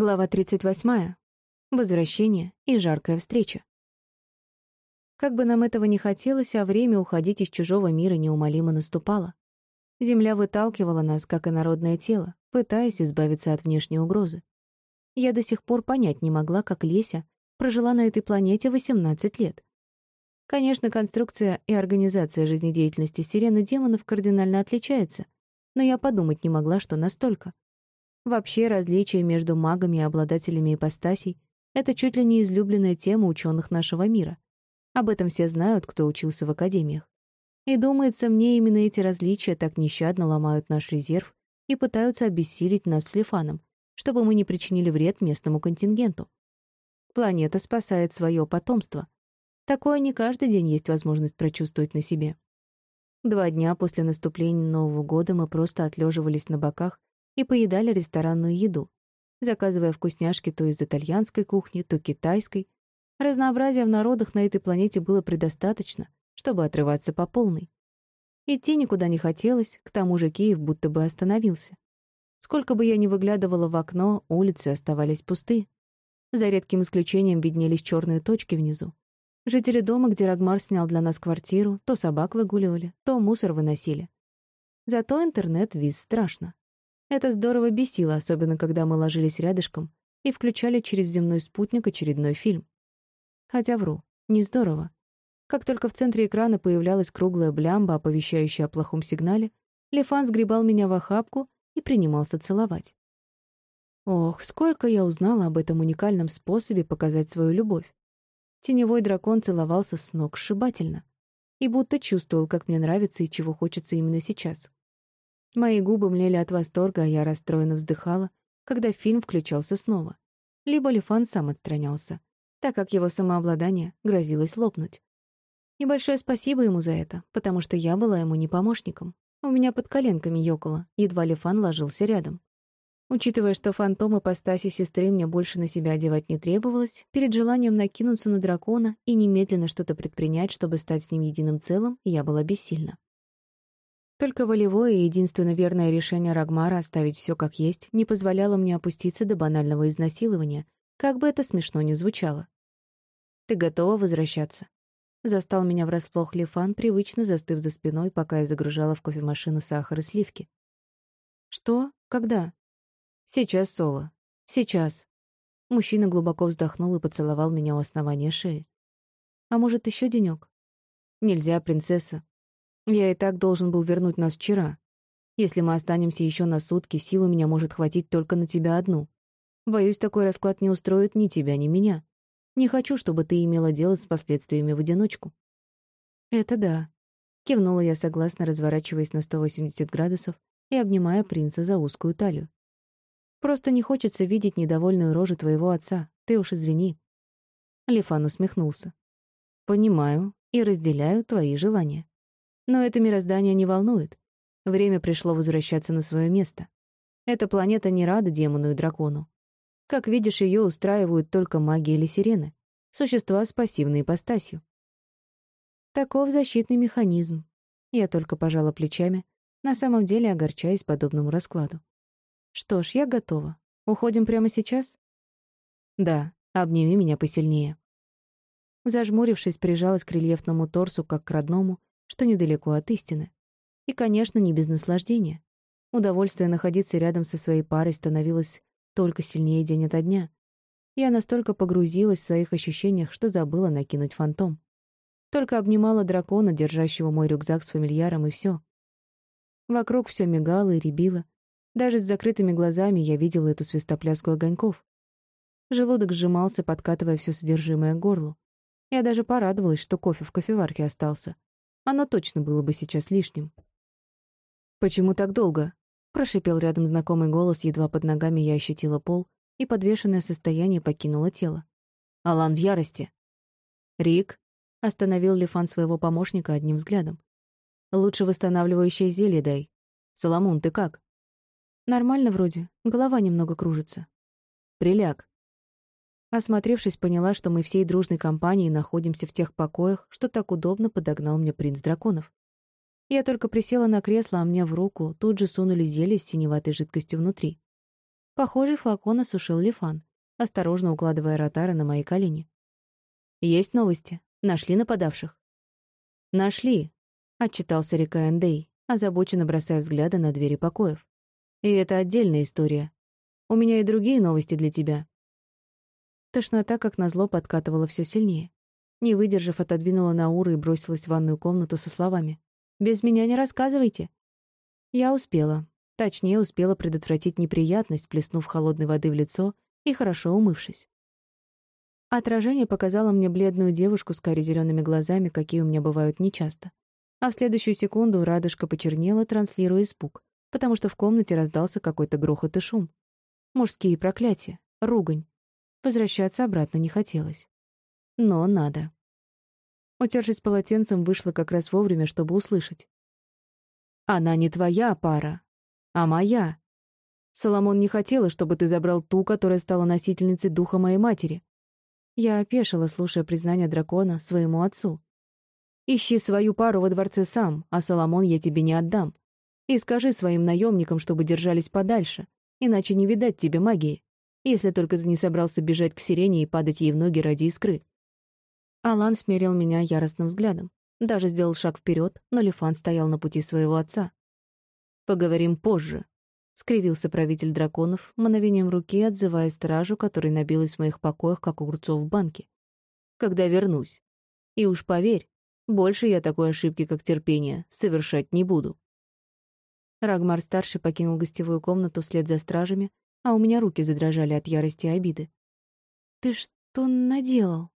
Глава 38. Возвращение и жаркая встреча. Как бы нам этого не хотелось, а время уходить из чужого мира неумолимо наступало. Земля выталкивала нас, как и народное тело, пытаясь избавиться от внешней угрозы. Я до сих пор понять не могла, как Леся прожила на этой планете 18 лет. Конечно, конструкция и организация жизнедеятельности сирены демонов кардинально отличается, но я подумать не могла, что настолько — Вообще, различия между магами и обладателями ипостасей — это чуть ли не излюбленная тема ученых нашего мира. Об этом все знают, кто учился в академиях. И думается, мне именно эти различия так нещадно ломают наш резерв и пытаются обессилить нас с Лифаном, чтобы мы не причинили вред местному контингенту. Планета спасает свое потомство. Такое не каждый день есть возможность прочувствовать на себе. Два дня после наступления Нового года мы просто отлеживались на боках и поедали ресторанную еду, заказывая вкусняшки то из итальянской кухни, то китайской. Разнообразия в народах на этой планете было предостаточно, чтобы отрываться по полной. Идти никуда не хотелось, к тому же Киев будто бы остановился. Сколько бы я ни выглядывала в окно, улицы оставались пусты. За редким исключением виднелись черные точки внизу. Жители дома, где Рагмар снял для нас квартиру, то собак выгуливали, то мусор выносили. Зато интернет виз страшно. Это здорово бесило, особенно когда мы ложились рядышком и включали через земной спутник очередной фильм. Хотя вру, не здорово. Как только в центре экрана появлялась круглая блямба, оповещающая о плохом сигнале, Лефан сгребал меня в охапку и принимался целовать. Ох, сколько я узнала об этом уникальном способе показать свою любовь. Теневой дракон целовался с ног сшибательно и будто чувствовал, как мне нравится и чего хочется именно сейчас. Мои губы млели от восторга, а я расстроенно вздыхала, когда фильм включался снова. Либо Лифан сам отстранялся, так как его самообладание грозилось лопнуть. И большое спасибо ему за это, потому что я была ему не помощником. У меня под коленками ёкало, едва Лифан ложился рядом. Учитывая, что фантом ипостаси сестры мне больше на себя одевать не требовалось, перед желанием накинуться на дракона и немедленно что-то предпринять, чтобы стать с ним единым целым, я была бессильна. Только волевое и единственно верное решение Рагмара оставить все как есть не позволяло мне опуститься до банального изнасилования, как бы это смешно ни звучало. «Ты готова возвращаться?» Застал меня врасплох Лифан, привычно застыв за спиной, пока я загружала в кофемашину сахар и сливки. «Что? Когда?» «Сейчас, Соло. Сейчас». Мужчина глубоко вздохнул и поцеловал меня у основания шеи. «А может, еще денек?» «Нельзя, принцесса. Я и так должен был вернуть нас вчера. Если мы останемся еще на сутки, сил у меня может хватить только на тебя одну. Боюсь, такой расклад не устроит ни тебя, ни меня. Не хочу, чтобы ты имела дело с последствиями в одиночку». «Это да», — кивнула я согласно, разворачиваясь на 180 градусов и обнимая принца за узкую талию. «Просто не хочется видеть недовольную рожу твоего отца, ты уж извини». Лифан усмехнулся. «Понимаю и разделяю твои желания». Но это мироздание не волнует. Время пришло возвращаться на свое место. Эта планета не рада демону и дракону. Как видишь, ее устраивают только маги или сирены, существа с пассивной ипостасью. Таков защитный механизм. Я только пожала плечами, на самом деле огорчаясь подобному раскладу. Что ж, я готова. Уходим прямо сейчас? Да, обними меня посильнее. Зажмурившись, прижалась к рельефному торсу, как к родному, что недалеко от истины. И, конечно, не без наслаждения. Удовольствие находиться рядом со своей парой становилось только сильнее день ото дня. Я настолько погрузилась в своих ощущениях, что забыла накинуть фантом. Только обнимала дракона, держащего мой рюкзак с фамильяром, и все. Вокруг все мигало и рябило. Даже с закрытыми глазами я видела эту свистопляску огоньков. Желудок сжимался, подкатывая все содержимое к горлу. Я даже порадовалась, что кофе в кофеварке остался. Оно точно было бы сейчас лишним. «Почему так долго?» — прошипел рядом знакомый голос, едва под ногами я ощутила пол, и подвешенное состояние покинуло тело. Алан в ярости. «Рик?» — остановил Лифан своего помощника одним взглядом. «Лучше восстанавливающее зелье дай. Соломон, ты как?» «Нормально вроде. Голова немного кружится». «Приляг». Осмотревшись, поняла, что мы всей дружной компанией находимся в тех покоях, что так удобно подогнал мне принц драконов. Я только присела на кресло, а мне в руку тут же сунули зелье с синеватой жидкостью внутри. Похожий флакон осушил Лифан, осторожно укладывая ротары на мои колени. «Есть новости? Нашли нападавших?» «Нашли», — отчитался река Эндей, озабоченно бросая взгляды на двери покоев. «И это отдельная история. У меня и другие новости для тебя». Тошнота, как назло, подкатывала все сильнее. Не выдержав, отодвинула Науру и бросилась в ванную комнату со словами. «Без меня не рассказывайте». Я успела. Точнее, успела предотвратить неприятность, плеснув холодной воды в лицо и хорошо умывшись. Отражение показало мне бледную девушку с каре-зелеными глазами, какие у меня бывают нечасто. А в следующую секунду радужка почернела, транслируя испуг, потому что в комнате раздался какой-то грохот и шум. Мужские проклятия, ругань. Возвращаться обратно не хотелось. Но надо. Утершись полотенцем, вышла как раз вовремя, чтобы услышать. «Она не твоя пара, а моя. Соломон не хотела, чтобы ты забрал ту, которая стала носительницей духа моей матери». Я опешила, слушая признание дракона своему отцу. «Ищи свою пару во дворце сам, а Соломон я тебе не отдам. И скажи своим наемникам, чтобы держались подальше, иначе не видать тебе магии, если только ты не собрался бежать к сирене и падать ей в ноги ради искры». Алан смерил меня яростным взглядом. Даже сделал шаг вперед, но Лифан стоял на пути своего отца. «Поговорим позже», — скривился правитель драконов, мановением руки отзывая стражу, который набилась в моих покоях, как огурцов в банке. «Когда вернусь. И уж поверь, больше я такой ошибки, как терпение, совершать не буду». Рагмар-старший покинул гостевую комнату вслед за стражами, а у меня руки задрожали от ярости и обиды. «Ты что наделал?»